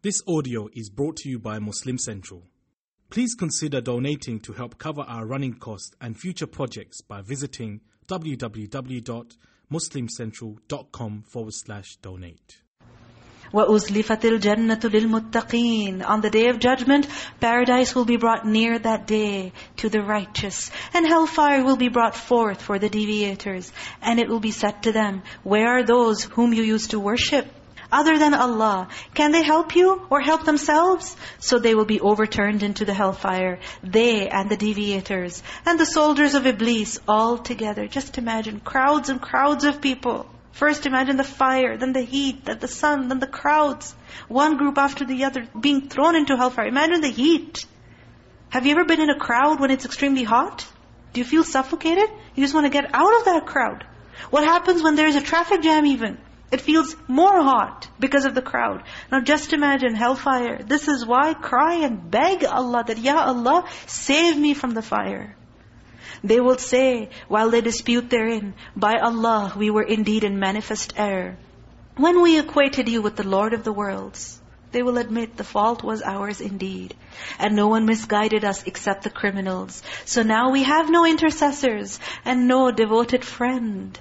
This audio is brought to you by Muslim Central. Please consider donating to help cover our running costs and future projects by visiting www.muslimcentral.com forward slash donate. وَأُزْلِفَتِ الْجَنَّةُ لِلْمُتَّقِينَ On the day of judgment, paradise will be brought near that day to the righteous. And hellfire will be brought forth for the deviators. And it will be said to them, Where are those whom you used to worship? Other than Allah, can they help you or help themselves? So they will be overturned into the hellfire. They and the deviators and the soldiers of Iblis all together. Just imagine crowds and crowds of people. First imagine the fire, then the heat, then the sun, then the crowds. One group after the other being thrown into hellfire. Imagine the heat. Have you ever been in a crowd when it's extremely hot? Do you feel suffocated? You just want to get out of that crowd. What happens when there's a traffic jam even? It feels more hot because of the crowd. Now just imagine hellfire. This is why cry and beg Allah that, Ya Allah, save me from the fire. They will say, while they dispute therein, By Allah, we were indeed in manifest error. When we equated you with the Lord of the worlds, they will admit the fault was ours indeed. And no one misguided us except the criminals. So now we have no intercessors and no devoted friend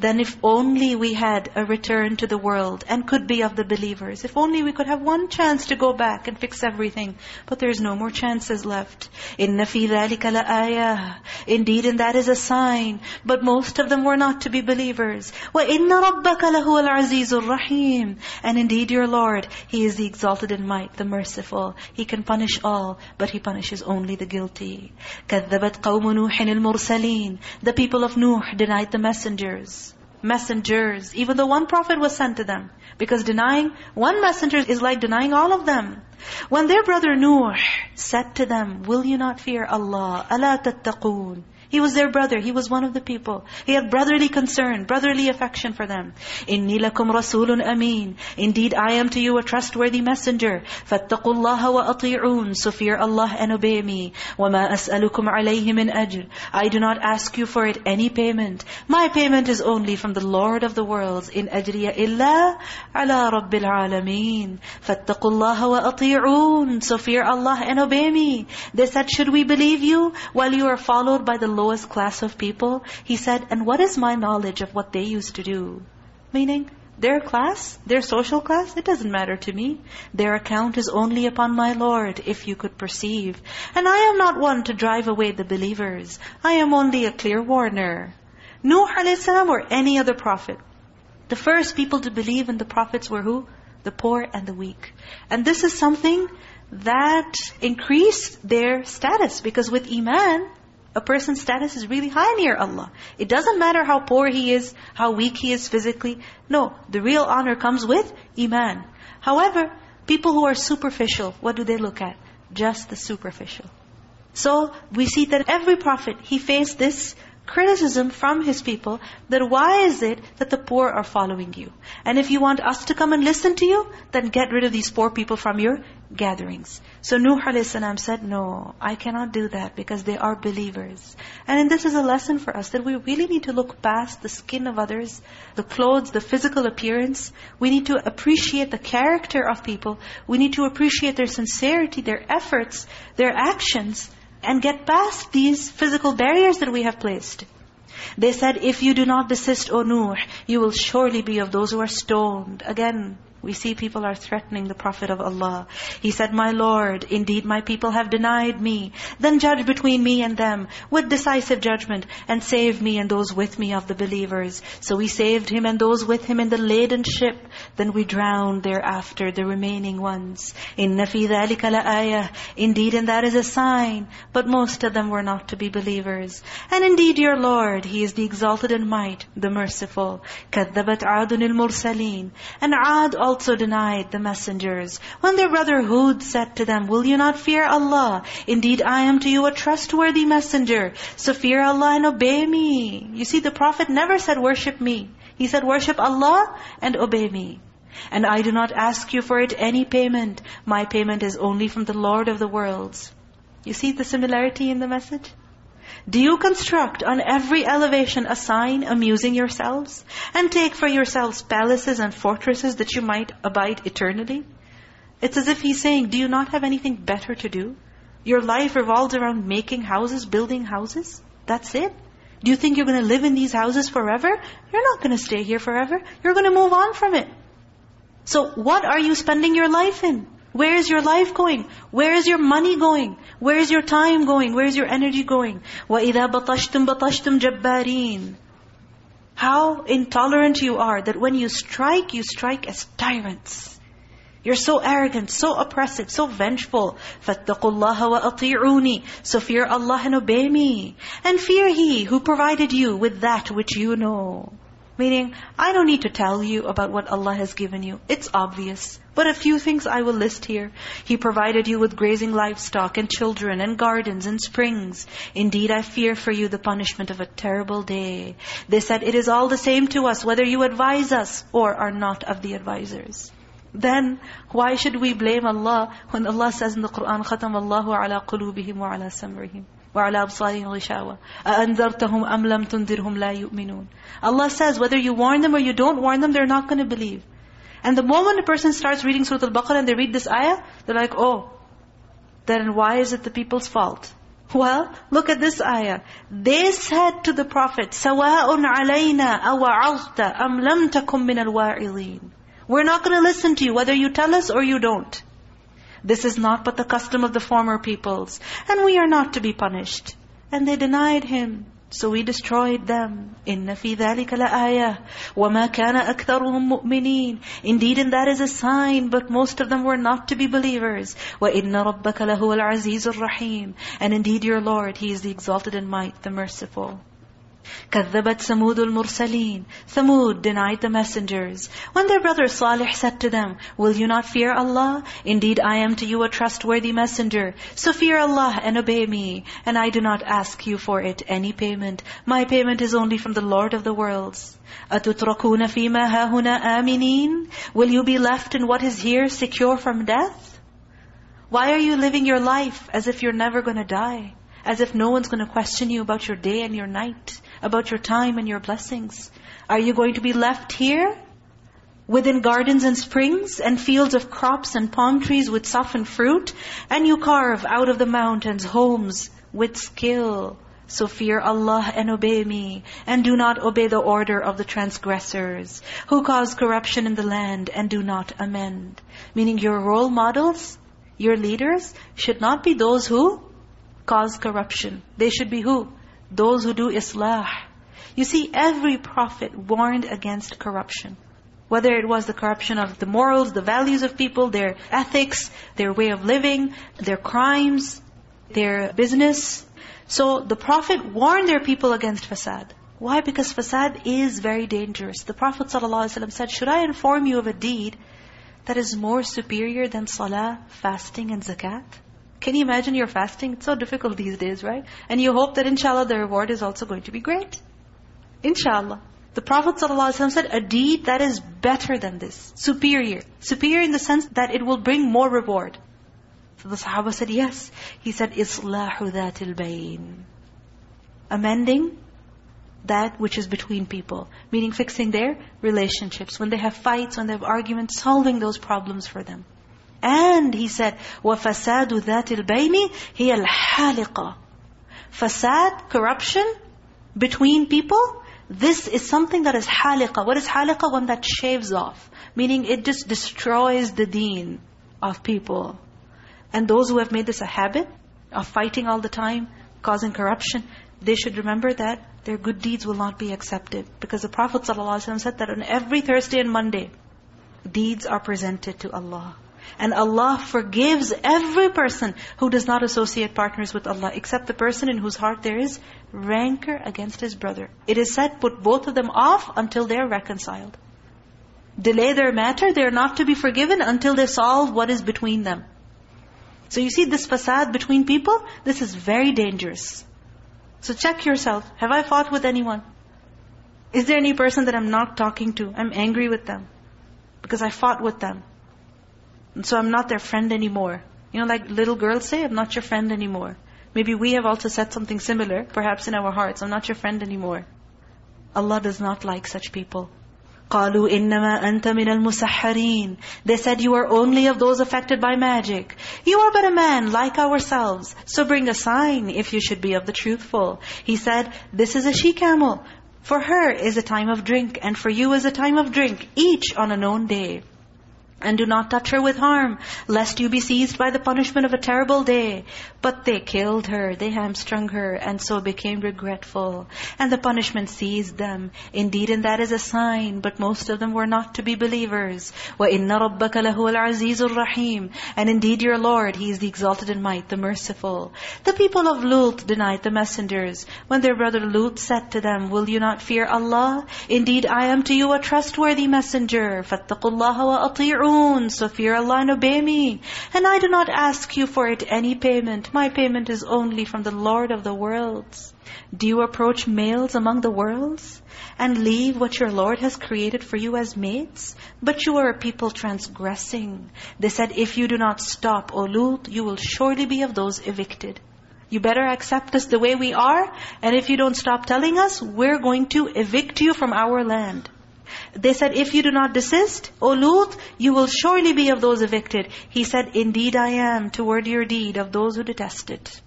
then if only we had a return to the world and could be of the believers. If only we could have one chance to go back and fix everything. But there's no more chances left. إِنَّ فِي ذَلِكَ لَآيَةً Indeed, and that is a sign. But most of them were not to be believers. وَإِنَّ رَبَّكَ لَهُوَ الْعَزِيزُ الرَّحِيمُ And indeed your Lord, He is the exalted in might, the merciful. He can punish all, but He punishes only the guilty. كَذَّبَتْ قَوْمُ نُوحٍ الْمُرْسَلِينَ The people of Nuh denied the messengers messengers. Even though one prophet was sent to them. Because denying one messenger is like denying all of them. When their brother Nuh said to them, Will you not fear Allah? أَلَا تَتَّقُونَ he was their brother. He was one of the people. He had brotherly concern, brotherly affection for them. إِنِّي لَكُمْ رَسُولٌ أَمِينٌ Indeed, I am to you a trustworthy messenger. فَاتَّقُوا اللَّهَ وَأَطِيعُونَ So fear Allah and obey me. وَمَا أَسْأَلُكُمْ عَلَيْهِ مِنْ أَجْرٍ I do not ask you for it any payment. My payment is only from the Lord of the worlds. In أَجْرِيَ إِلَّا عَلَى رَبِّ الْعَالَمِينَ فَاتَّقُوا اللَّهَ وَأَطِيعُونَ So fear Allah and obey me. They said, should we believe you while you are followed by the lowest class of people. He said, and what is my knowledge of what they used to do? Meaning, their class, their social class, it doesn't matter to me. Their account is only upon my Lord, if you could perceive. And I am not one to drive away the believers. I am only a clear warner. Nuh a.s. or any other prophet. The first people to believe in the prophets were who? The poor and the weak. And this is something that increased their status. Because with Iman, a person's status is really high near Allah. It doesn't matter how poor he is, how weak he is physically. No, the real honor comes with Iman. However, people who are superficial, what do they look at? Just the superficial. So, we see that every prophet, he faced this criticism from his people that why is it that the poor are following you? And if you want us to come and listen to you, then get rid of these poor people from your gatherings. So Nuh a.s. said, no, I cannot do that because they are believers. And this is a lesson for us that we really need to look past the skin of others, the clothes, the physical appearance. We need to appreciate the character of people. We need to appreciate their sincerity, their efforts, their actions and get past these physical barriers that we have placed. They said, if you do not desist, O Nuh, you will surely be of those who are stoned. Again, we see people are threatening the Prophet of Allah. He said, My Lord, indeed my people have denied me. Then judge between me and them with decisive judgment and save me and those with me of the believers. So we saved him and those with him in the laden ship. Then we drowned thereafter the remaining ones. إِنَّ فِي ذَلِكَ لَآيَةً Indeed, and that is a sign. But most of them were not to be believers. And indeed your Lord, He is the exalted in might, the merciful. كَذَّبَتْ عَادٌ الْمُرْسَلِينَ And Aad also denied the messengers. When their brother Hud said to them, Will you not fear Allah? Indeed, I am to you a trustworthy messenger. So fear Allah and obey me. You see, the Prophet never said, worship me. He said, worship Allah and obey me. And I do not ask you for it any payment. My payment is only from the Lord of the worlds. You see the similarity in the message? Do you construct on every elevation a sign amusing yourselves? And take for yourselves palaces and fortresses that you might abide eternally? It's as if He's saying, do you not have anything better to do? Your life revolves around making houses, building houses. That's it. Do you think you're going to live in these houses forever? You're not going to stay here forever. You're going to move on from it. So what are you spending your life in? Where is your life going? Where is your money going? Where is your time going? Where is your energy going? وَإِذَا بَطَشْتُمْ بَطَشْتُمْ جَبَّارِينَ How intolerant you are that when you strike, you strike as tyrants. You're so arrogant, so oppressive, so vengeful. فَاتَّقُوا اللَّهَ وَأَطِيعُونِ So fear Allah and obey me. And fear He who provided you with that which you know. Meaning, I don't need to tell you about what Allah has given you. It's obvious. But a few things I will list here. He provided you with grazing livestock and children and gardens and springs. Indeed, I fear for you the punishment of a terrible day. They said, it is all the same to us whether you advise us or are not of the advisors. Then, why should we blame Allah when Allah says in the Qur'an, خَتَمَ اللَّهُ عَلَىٰ قُلُوبِهِمْ وَعَلَىٰ سَمْرِهِمْ وَعَلَىٰ أَبْصَارِهِمْ غِشَاوَةً أَأَنذَرْتَهُمْ أَمْ لَمْ تُنذِرْهُمْ لَا يُؤْمِنُونَ Allah says, whether you warn them or you don't warn them, they're not going to believe. And the moment a person starts reading Surah Al-Baqarah and they read this ayah, they're like, oh, then why is it the people's fault? Well, look at this ayah. They said to the Prophet, سَوَاءٌ عَلَيْنَا أَوَعَظْتَ أَمْ لَمْ تَكُمْ مِنَ الْوَاعِظِينَ we're not going to listen to you, whether you tell us or you don't. This is not but the custom of the former peoples, and we are not to be punished. And they denied him. So we destroyed them. إِنَّ فِي ذَلِكَ لَآيَةً وَمَا كَانَ أَكْثَرُهُم مُؤْمِنِينَ Indeed, and that is a sign, but most of them were not to be believers. وَإِنَّ رَبَّكَ لَهُوَ الْعَزِيزُ الرَّحِيمُ And indeed your Lord, He is the exalted in might, the merciful. كَذَّبَتْ ثَمُودُ الْمُرْسَلِينَ Thamud denied the messengers. When their brother Salih said to them, Will you not fear Allah? Indeed, I am to you a trustworthy messenger. So fear Allah and obey me. And I do not ask you for it any payment. My payment is only from the Lord of the worlds. أَتُتْرَكُونَ فِي مَا هَاهُنَا آمِنِينَ Will you be left in what is here secure from death? Why are you living your life as if you're never going to die? As if no one's going to question you about your day and your night? About your time and your blessings? Are you going to be left here within gardens and springs and fields of crops and palm trees with softened fruit? And you carve out of the mountains homes with skill. So fear Allah and obey me. And do not obey the order of the transgressors who cause corruption in the land and do not amend. Meaning your role models, your leaders, should not be those who cause corruption. They should be who? Those who do islah. You see, every prophet warned against corruption. Whether it was the corruption of the morals, the values of people, their ethics, their way of living, their crimes, their business. So the Prophet warned their people against fasad. Why? Because fasad is very dangerous. The Prophet ﷺ said, should I inform you of a deed that is more superior than salah, fasting and zakat? Can you imagine you're fasting? It's so difficult these days, right? And you hope that inshallah the reward is also going to be great. Inshallah. The Prophet ﷺ said, a deed that is better than this, superior. Superior in the sense that it will bring more reward. So the Sahaba said, yes. He said, إِصْلَاحُ ذَاتِ الْبَيْنِ Amending that which is between people. Meaning fixing their relationships. When they have fights, when they have arguments, solving those problems for them. And he said, وَفَسَادُ ذَاتِ الْبَيْنِ هِيَ الْحَالِقَةِ Fasad, corruption between people, this is something that is haliqa. What is haliqa? One that shaves off. Meaning it just destroys the deen of people. And those who have made this a habit of fighting all the time, causing corruption, they should remember that their good deeds will not be accepted. Because the Prophet ﷺ said that on every Thursday and Monday, deeds are presented to Allah. And Allah forgives every person who does not associate partners with Allah, except the person in whose heart there is rancor against his brother. It is said, put both of them off until they are reconciled. Delay their matter, they are not to be forgiven until they solve what is between them. So you see this fasad between people, this is very dangerous. So check yourself. Have I fought with anyone? Is there any person that I'm not talking to? I'm angry with them. Because I fought with them. And so I'm not their friend anymore. You know, like little girls say, I'm not your friend anymore. Maybe we have also said something similar, perhaps in our hearts, I'm not your friend anymore. Allah does not like such people. قَالُوا إِنَّمَا أَنْتَ مِنَ الْمُسَحَّرِينَ They said, you are only of those affected by magic. You are but a man like ourselves. So bring a sign if you should be of the truthful. He said, this is a she-camel. For her is a time of drink, and for you is a time of drink, each on a known day. And do not touch her with harm, lest you be seized by the punishment of a terrible day. But they killed her, they hamstrung her, and so became regretful. And the punishment seized them. Indeed, and that is a sign, but most of them were not to be believers. وَإِنَّ رَبَّكَ لَهُوَ الْعَزِيزُ الرَّحِيمُ And indeed your Lord, He is the exalted in might, the merciful. The people of Lut denied the messengers. When their brother Lut said to them, Will you not fear Allah? Indeed, I am to you a trustworthy messenger. فَاتَّقُوا اللَّهَ وَأَطِيعُونَ so fear Allah and obey me. And I do not ask you for it any payment. My payment is only from the Lord of the worlds. Do you approach males among the worlds? And leave what your Lord has created for you as mates? But you are a people transgressing. They said, if you do not stop, O Lut, you will surely be of those evicted. You better accept us the way we are. And if you don't stop telling us, we're going to evict you from our land. They said, if you do not desist, O Lut, you will surely be of those evicted. He said, indeed I am toward your deed of those who detest it.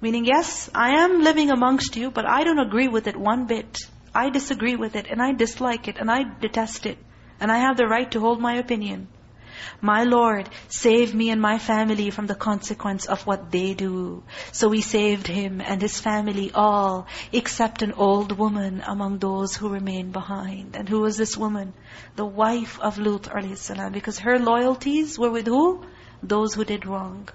Meaning, yes, I am living amongst you, but I don't agree with it one bit. I disagree with it, and I dislike it, and I detest it. And I have the right to hold my opinion. My Lord, save me and my family from the consequence of what they do. So we saved him and his family all, except an old woman among those who remained behind. And who was this woman? The wife of Lut. Because her loyalties were with who? Those who did wrong.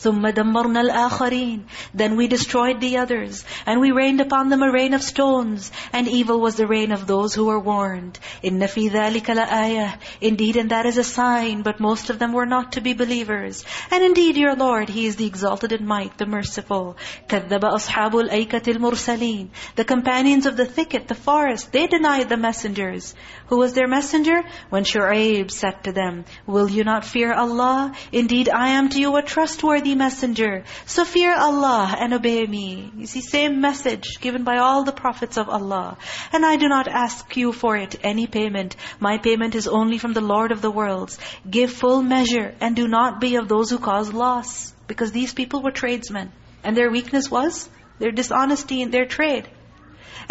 ثُمَّ دَمَّرْنَا الْآخَرِينَ Then we destroyed the others, and we rained upon them a rain of stones, and evil was the rain of those who were warned. إِنَّ فِي ذَلِكَ لَآيَةً Indeed, and that is a sign, but most of them were not to be believers. And indeed, your Lord, He is the exalted in might, the merciful. كَذَّبَ أَصْحَابُ الْأَيْكَةِ الْمُرْسَلِينَ The companions of the thicket, the forest, they denied the messengers. Who was their messenger? When Shu'aib said to them, Will you not fear Allah? Indeed, I am to you a trustworthy messenger. So fear Allah and obey me. You see, same message given by all the prophets of Allah. And I do not ask you for it any payment. My payment is only from the Lord of the worlds. Give full measure and do not be of those who cause loss. Because these people were tradesmen. And their weakness was their dishonesty in their trade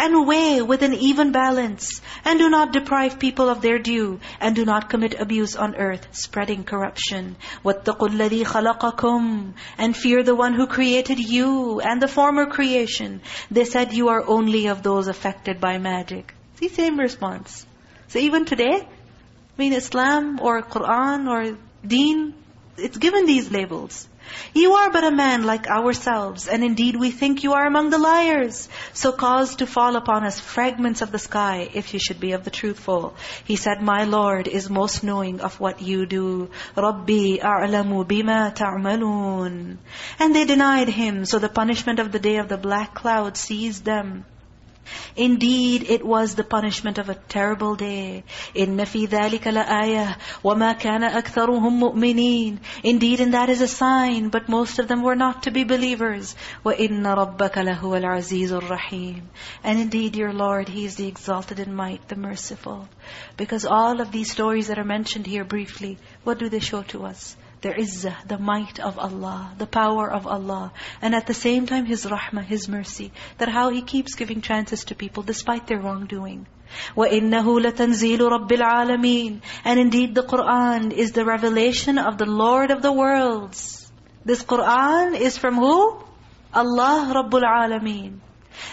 and weigh with an even balance. And do not deprive people of their due. And do not commit abuse on earth, spreading corruption. وَاتَّقُوا الَّذِي خَلَقَكُمْ And fear the one who created you and the former creation. They said you are only of those affected by magic. See, same response. So even today, I mean Islam or Qur'an or Deen, it's given these labels. You are but a man like ourselves, and indeed we think you are among the liars. So cause to fall upon us fragments of the sky, if you should be of the truthful. He said, My Lord is most knowing of what you do. رَبِّي أَعْلَمُ بِمَا تَعْمَلُونَ And they denied Him, so the punishment of the day of the black cloud seized them. Indeed, it was the punishment of a terrible day. إِنَّ فِي ذَلِكَ wa ma kana aktharuhum mu'minin. Indeed, and that is a sign, but most of them were not to be believers. wa وَإِنَّ رَبَّكَ al الْعَزِيزُ rahim. And indeed, your Lord, He is the exalted in might, the merciful. Because all of these stories that are mentioned here briefly, what do they show to us? the izzah, the might of Allah, the power of Allah. And at the same time, His rahmah, His mercy. That how He keeps giving chances to people despite their wrongdoing. وَإِنَّهُ لَتَنزِيلُ رَبِّ الْعَالَمِينَ And indeed the Qur'an is the revelation of the Lord of the worlds. This Qur'an is from who? Allah Rabbul Alameen.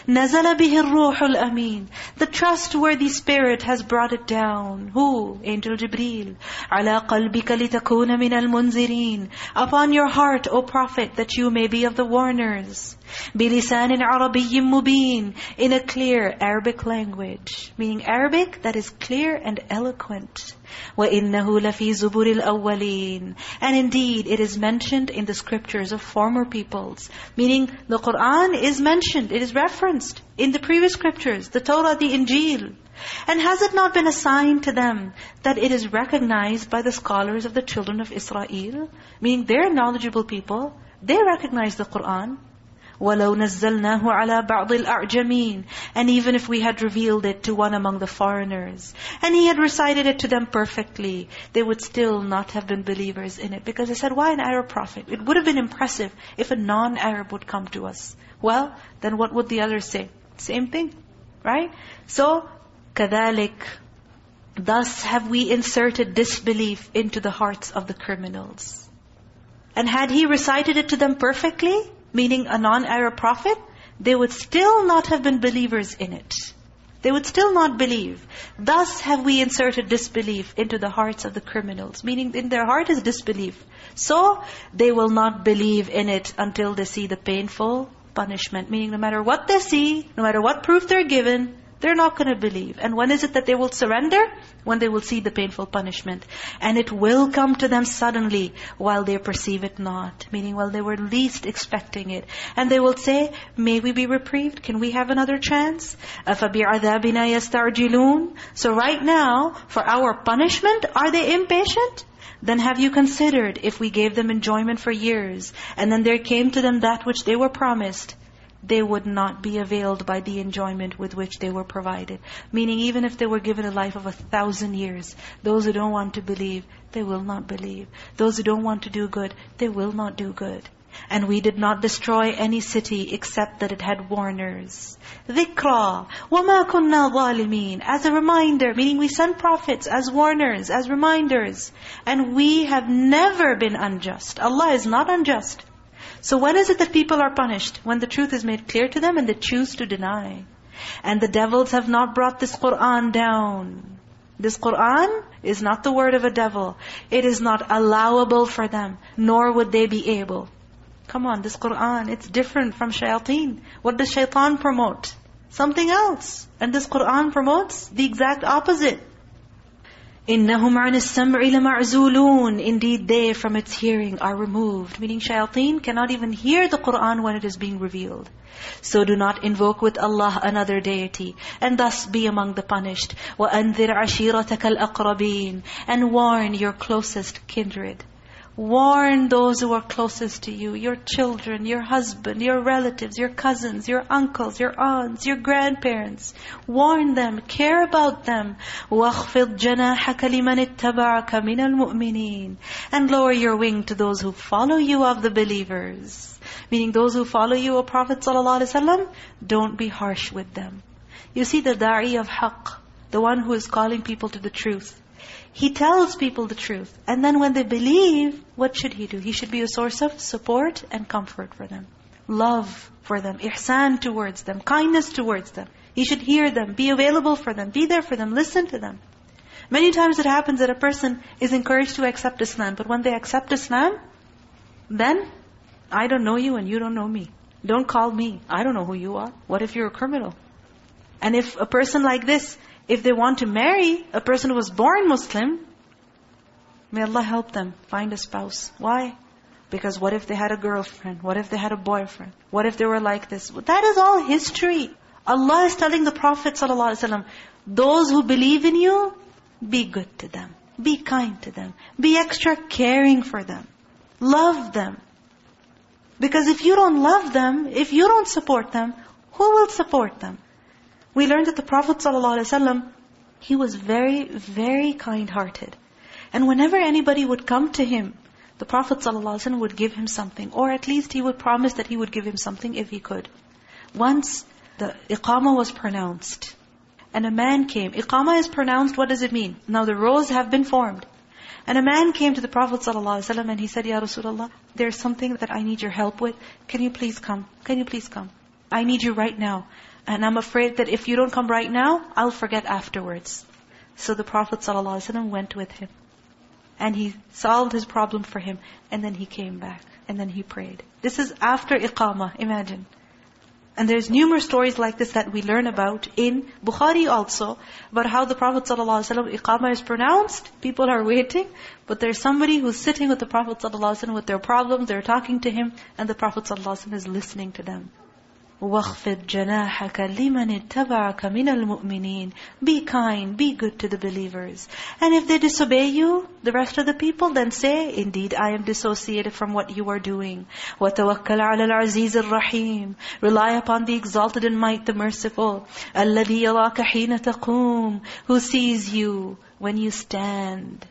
نَزَلَ بِهِ الرُّوحُ الْأَمِينُ The trustworthy spirit has brought it down. Who? Angel Jibreel. عَلَىٰ قَلْبِكَ لِتَكُونَ مِنَ الْمُنْزِرِينَ Upon your heart, O Prophet, that you may be of the warners. بِلِسَانٍ عَرَبِيٍّ مُبِينٍ In a clear Arabic language. Meaning Arabic that is clear and eloquent. وَإِنَّهُ لَفِي زُبُرِ الْأَوَّلِينَ And indeed, it is mentioned in the scriptures of former peoples. Meaning, the Qur'an is mentioned, it is referenced in the previous scriptures, the Torah, the Injil. And has it not been a sign to them that it is recognized by the scholars of the children of Israel? Meaning, they're knowledgeable people. They recognize the Qur'an. وَلَوْ نَزَّلْنَاهُ عَلَى بَعْضِ الْأَعْجَمِينَ And even if we had revealed it to one among the foreigners, and he had recited it to them perfectly, they would still not have been believers in it. Because they said, why an Arab prophet? It would have been impressive if a non-Arab would come to us. Well, then what would the others say? Same thing, right? So, كَذَلِكَ Thus have we inserted disbelief into the hearts of the criminals. And had he recited it to them perfectly, meaning a non-Arab prophet, they would still not have been believers in it. They would still not believe. Thus have we inserted disbelief into the hearts of the criminals. Meaning in their heart is disbelief. So, they will not believe in it until they see the painful punishment. Meaning no matter what they see, no matter what proof they're given, they're not going to believe. And when is it that they will surrender? When they will see the painful punishment. And it will come to them suddenly while they perceive it not. Meaning while they were least expecting it. And they will say, may we be reprieved? Can we have another chance? أَفَبِعَذَابِنَا يَسْتَعْجِلُونَ So right now, for our punishment, are they impatient? Then have you considered if we gave them enjoyment for years, and then there came to them that which they were promised, they would not be availed by the enjoyment with which they were provided. Meaning even if they were given a life of a thousand years, those who don't want to believe, they will not believe. Those who don't want to do good, they will not do good. And we did not destroy any city except that it had warners. ذِكْرَى وَمَا كُنَّا ظَالِمِينَ As a reminder, meaning we send prophets as warners, as reminders. And we have never been unjust. Allah is not unjust. So when is it that people are punished? When the truth is made clear to them and they choose to deny. And the devils have not brought this Qur'an down. This Qur'an is not the word of a devil. It is not allowable for them, nor would they be able. Come on, this Qur'an, it's different from shayateen. What does shaitan promote? Something else. And this Qur'an promotes the exact opposite. إِنَّهُمْ عَنِ السَّمْعِ لَمَعْزُولُونَ Indeed, they from its hearing are removed. Meaning shayateen cannot even hear the Qur'an when it is being revealed. So do not invoke with Allah another deity, and thus be among the punished. وَأَنذِرْ عَشِيرَتَكَ الْأَقْرَبِينَ And warn your closest kindred. Warn those who are closest to you, your children, your husband, your relatives, your cousins, your uncles, your aunts, your grandparents. Warn them, care about them. وَاخْفِضْ جَنَاحَكَ لِمَنِ اتَّبَعَكَ مِنَ الْمُؤْمِنِينَ And lower your wing to those who follow you of the believers. Meaning those who follow you, O Prophet ﷺ, don't be harsh with them. You see the da'i of haqq, the one who is calling people to the truth. He tells people the truth. And then when they believe, what should he do? He should be a source of support and comfort for them. Love for them. Ihsan towards them. Kindness towards them. He should hear them. Be available for them. Be there for them. Listen to them. Many times it happens that a person is encouraged to accept Islam. But when they accept Islam, then I don't know you and you don't know me. Don't call me. I don't know who you are. What if you're a criminal? And if a person like this if they want to marry a person who was born Muslim, may Allah help them find a spouse. Why? Because what if they had a girlfriend? What if they had a boyfriend? What if they were like this? That is all history. Allah is telling the Prophet ﷺ, those who believe in you, be good to them. Be kind to them. Be extra caring for them. Love them. Because if you don't love them, if you don't support them, who will support them? We learned that the Prophet ﷺ, he was very, very kind-hearted. And whenever anybody would come to him, the Prophet ﷺ would give him something. Or at least he would promise that he would give him something if he could. Once the iqamah was pronounced. And a man came. Iqamah is pronounced, what does it mean? Now the rows have been formed. And a man came to the Prophet ﷺ and he said, Ya Rasulullah, there's something that I need your help with. Can you please come? Can you please come? I need you right now. And I'm afraid that if you don't come right now, I'll forget afterwards. So the Prophet ﷺ went with him. And he solved his problem for him. And then he came back. And then he prayed. This is after iqamah, imagine. And there's numerous stories like this that we learn about in Bukhari also, about how the Prophet ﷺ, iqamah is pronounced, people are waiting, but there's somebody who's sitting with the Prophet ﷺ with their problems, they're talking to him, and the Prophet ﷺ is listening to them. وَاخْفِضْ جَنَاحَكَ لِمَنِ اتَّبَعَكَ مِنَ الْمُؤْمِنِينَ Be kind, be good to the believers. And if they disobey you, the rest of the people, then say, Indeed, I am dissociated from what you are doing. وَتَوَكَّلْ عَلَى الْعَزِيزِ الرَّحِيمِ Rely upon the exalted in might, the merciful. الَّذِي يَرَاكَ حِينَ تَقُومُ Who sees you when you stand.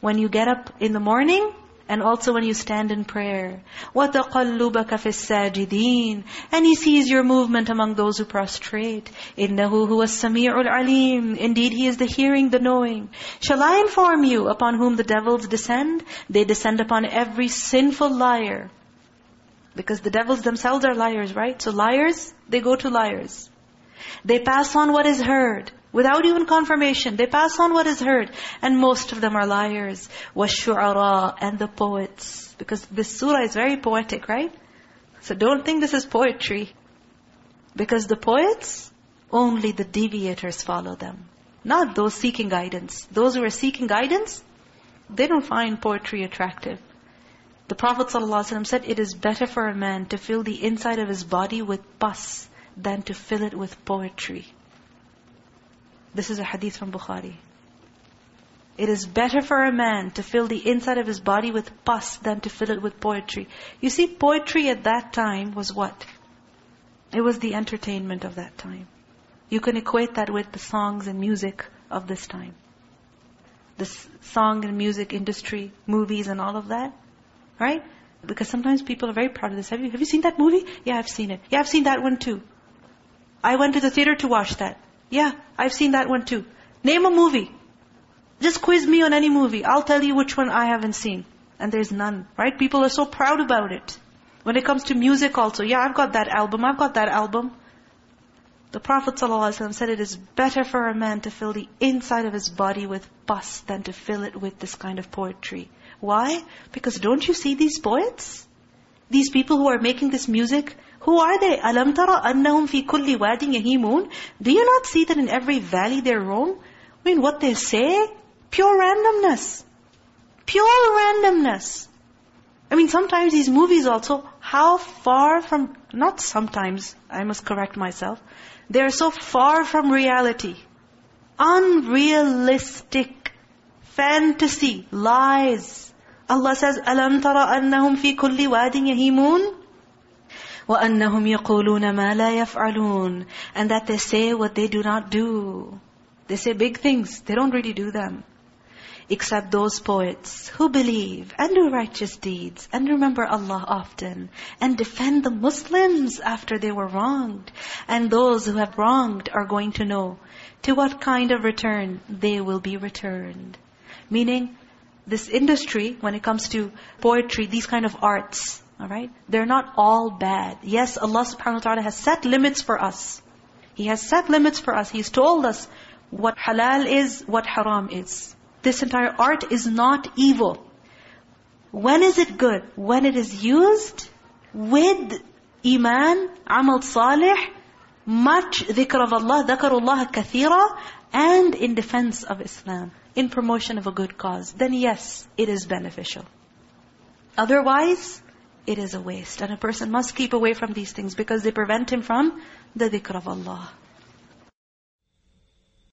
When you get up in the morning, and also when you stand in prayer. وَتَقَلُّبَكَ فِي السَّاجِدِينَ And He sees your movement among those who prostrate. إِنَّهُ هُوَ السَّمِيعُ الْعَلِيمُ Indeed, He is the hearing, the knowing. Shall I inform you upon whom the devils descend? They descend upon every sinful liar. Because the devils themselves are liars, right? So liars, they go to liars. They pass on what is heard. Without even confirmation, they pass on what is heard. And most of them are liars. وَالشُّعَرَاء And the poets. Because this surah is very poetic, right? So don't think this is poetry. Because the poets, only the deviators follow them. Not those seeking guidance. Those who are seeking guidance, they don't find poetry attractive. The Prophet ﷺ said, it is better for a man to fill the inside of his body with pus than to fill it with poetry. This is a hadith from Bukhari. It is better for a man to fill the inside of his body with pus than to fill it with poetry. You see, poetry at that time was what? It was the entertainment of that time. You can equate that with the songs and music of this time. The song and music industry, movies and all of that. Right? Because sometimes people are very proud of this. Have you, have you seen that movie? Yeah, I've seen it. Yeah, I've seen that one too. I went to the theater to watch that. Yeah, I've seen that one too. Name a movie. Just quiz me on any movie. I'll tell you which one I haven't seen. And there's none, right? People are so proud about it. When it comes to music also, yeah, I've got that album, I've got that album. The Prophet ﷺ said it is better for a man to fill the inside of his body with pus than to fill it with this kind of poetry. Why? Because don't you see these poets? These people who are making this music, who are they? أَلَمْ تَرَ أَنَّهُمْ فِي كُلِّ وَادٍ يَهِيمُونَ Do you not see that in every valley they roam? I mean, what they say, pure randomness. Pure randomness. I mean, sometimes these movies also, how far from, not sometimes, I must correct myself, they're so far from reality. Unrealistic. Fantasy. Lies. Allah says, أَلَمْ تَرَ أَنَّهُمْ فِي كُلِّ وَادٍ يَهِيمُونَ وَأَنَّهُمْ يَقُولُونَ مَا لَا يَفْعَلُونَ And that they say what they do not do. They say big things, they don't really do them. Except those poets who believe and do righteous deeds and remember Allah often and defend the Muslims after they were wronged. And those who have wronged are going to know to what kind of return they will be returned. Meaning, this industry, when it comes to poetry, these kind of arts, all right? They're not all bad. Yes, Allah subhanahu wa ta'ala has set limits for us. He has set limits for us. He's told us what halal is, what haram is. This entire art is not evil. When is it good? When it is used with iman, amal salih, much dhikr of Allah, dhakarullah kathira, and in defense of Islam, in promotion of a good cause, then yes, it is beneficial. Otherwise, it is a waste. And a person must keep away from these things because they prevent him from the dhikr of Allah.